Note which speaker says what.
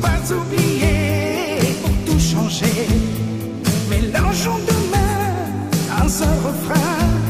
Speaker 1: pas oublier pour tout changer. Mélangeons demain un refrain.